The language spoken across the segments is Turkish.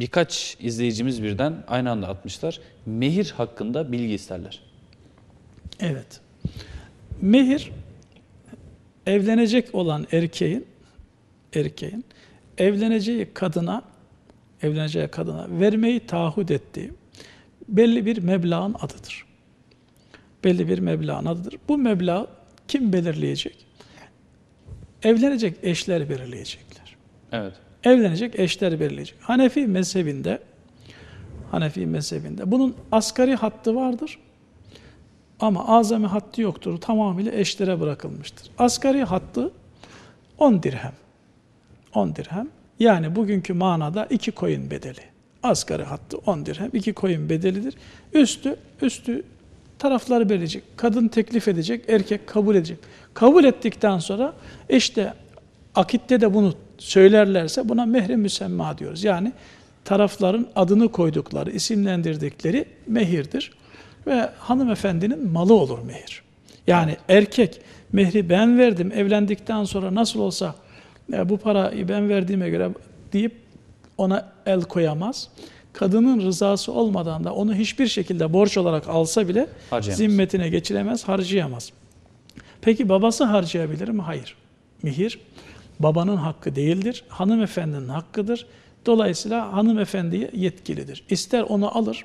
birkaç izleyicimiz birden aynı anda atmışlar. Mehir hakkında bilgi isterler. Evet. Mehir evlenecek olan erkeğin erkeğin evleneceği kadına evleneceği kadına vermeyi taahhüt ettiği belli bir meblağın adıdır. Belli bir meblağın adıdır. Bu meblağ kim belirleyecek? Evlenecek eşler belirleyecekler. Evet. Evlenecek eşler belirleyecek. Hanefi mezhebinde Hanefi mezhebinde bunun asgari hattı vardır. Ama azami hattı yoktur. Tamamıyla eşlere bırakılmıştır. Asgari hattı 10 dirhem. 10 dirhem. Yani bugünkü manada 2 koyun bedeli. Asgari hattı 10 dirhem. 2 koyun bedelidir. Üstü, üstü tarafları verecek. Kadın teklif edecek, erkek kabul edecek. Kabul ettikten sonra işte akitte de bunu söylerlerse buna mehre müsemma diyoruz. Yani tarafların adını koydukları, isimlendirdikleri mehirdir. Ve hanımefendinin malı olur mehir. Yani erkek mehri ben verdim evlendikten sonra nasıl olsa e, bu parayı ben verdiğime göre deyip ona el koyamaz. Kadının rızası olmadan da onu hiçbir şekilde borç olarak alsa bile Harcayamaz. zimmetine geçiremez, harcayamaz. Peki babası harcayabilir mi? Hayır. Mihir babanın hakkı değildir, hanımefendinin hakkıdır. Dolayısıyla hanımefendiye yetkilidir. İster onu alır,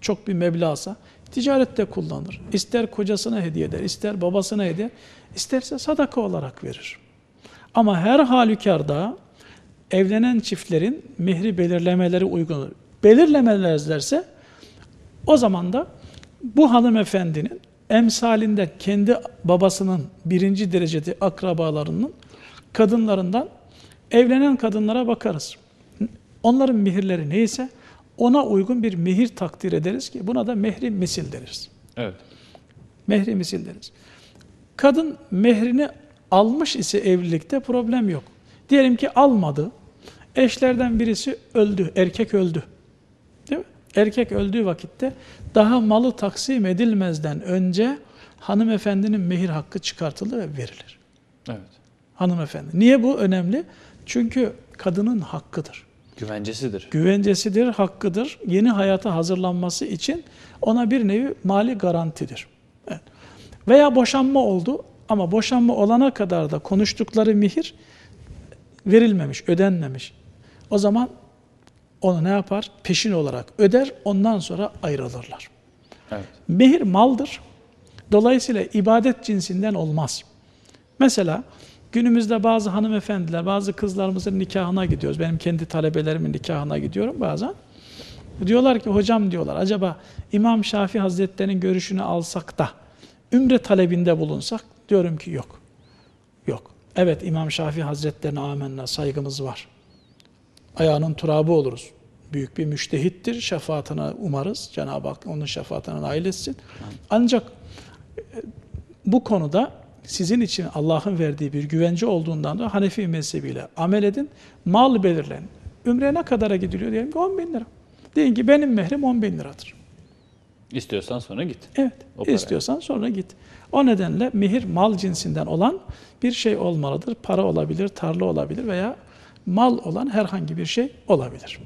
çok bir meblağsa, ticarette kullanır. İster kocasına hediye eder, ister babasına hediye isterse sadaka olarak verir. Ama her halükarda evlenen çiftlerin mehri belirlemeleri uygundur. Belirlemezlerse o zaman da bu hanımefendinin emsalinde kendi babasının birinci derecede akrabalarının kadınlarından evlenen kadınlara bakarız. Onların mihirleri neyse ona uygun bir mehir takdir ederiz ki buna da mehri misil deriz. Evet. Mehri misil deriz. Kadın mehrini almış ise evlilikte problem yok. Diyelim ki almadı. Eşlerden birisi öldü, erkek öldü. Değil mi? Erkek öldüğü vakitte daha malı taksim edilmezden önce hanımefendinin mehir hakkı çıkartılır ve verilir. Evet. Hanımefendi. Niye bu önemli? Çünkü kadının hakkıdır. Güvencesidir. Güvencesidir, hakkıdır. Yeni hayata hazırlanması için ona bir nevi mali garantidir. Evet. Veya boşanma oldu ama boşanma olana kadar da konuştukları mihir verilmemiş, ödenmemiş. O zaman onu ne yapar? Peşin olarak öder, ondan sonra ayrılırlar. Evet. Mehir maldır. Dolayısıyla ibadet cinsinden olmaz. Mesela günümüzde bazı hanımefendiler, bazı kızlarımızın nikahına gidiyoruz. Benim kendi talebelerimin nikahına gidiyorum bazen. Diyorlar ki hocam diyorlar acaba İmam Şafii Hazretleri'nin görüşünü alsak da ümre talebinde bulunsak diyorum ki yok. Yok. Evet İmam Şafii Hazretlerine amenna saygımız var. Ayağının turabı oluruz. Büyük bir müştehittir. Şefaatine umarız. Cenab-ı Hak onun şefaatine nail etsin. Ancak e, bu konuda sizin için Allah'ın verdiği bir güvence olduğundan da Hanefi mezhebiyle amel edin. Mal belirlen. Ümre ne kadara gidiliyor diyelim ki 10 bin lira. Deyin ki benim mehrim 10 bin liradır. İstiyorsan sonra git. Evet. O paraya. istiyorsan sonra git. O nedenle mehir mal cinsinden olan bir şey olmalıdır. Para olabilir, tarla olabilir veya mal olan herhangi bir şey olabilir.